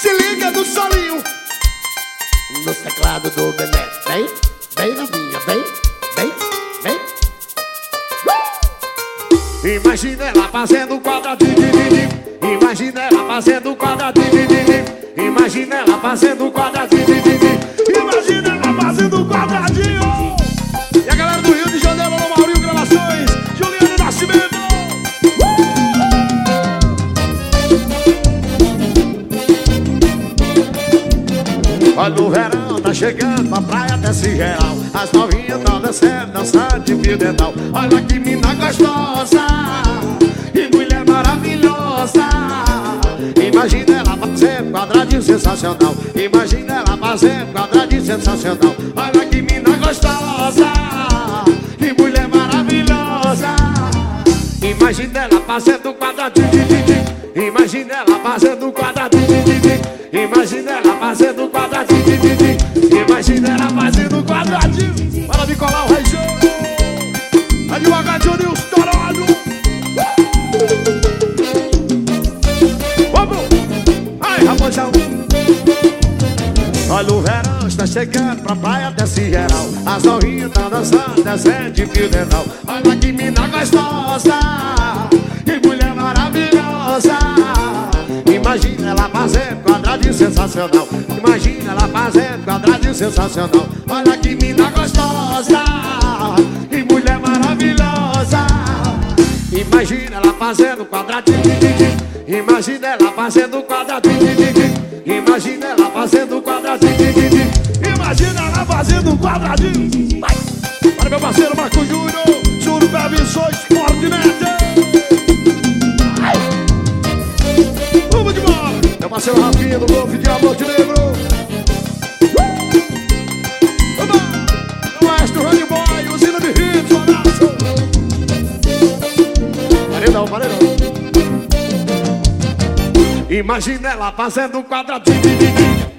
Se liga no solinho. No teclado do Bené. Vem, vem novinha, vem, vem, vem. Imagina ela fazendo quadradinho. Imagina ela fazendo quadradinho. Imagina ela fazendo quadradinho. Olha o verão, tá chegando, a praia desce geral. As novinhas tão descendo, dançando de fio dental Olha que mina gostosa E mulher maravilhosa. Imagina ela fazendo quadradinho sensacional. Imagina ela fazendo quadradinho sensacional. Olha que mina gostosa E mulher maravilhosa. Imagina ela fazendo quadradinho Imagina ela fazendo quadradinho Imagina ela fazendo quadradinho Olha o verão está chegando pra praia desse geral. As novinhas tá dançando, descendo de fio dental Olha que mina gostosa Que mulher maravilhosa. Imagina ela fazendo quadradinho sensacional. Imagina ela fazendo quadradinho sensacional. Olha que mina gostosa Que mulher maravilhosa. Imagina ela fazendo quadradinho Imagina ela fazendo quadradinho Imagina ela fazendo quadradinho Imagina ela fazendo quadradinho! Para meu parceiro Marco Júnior Sou Esporte Net Vamos de bola. Meu parceiro Rafinha do Golfe de Monte Negro Imagina ela fazendo um quadradinho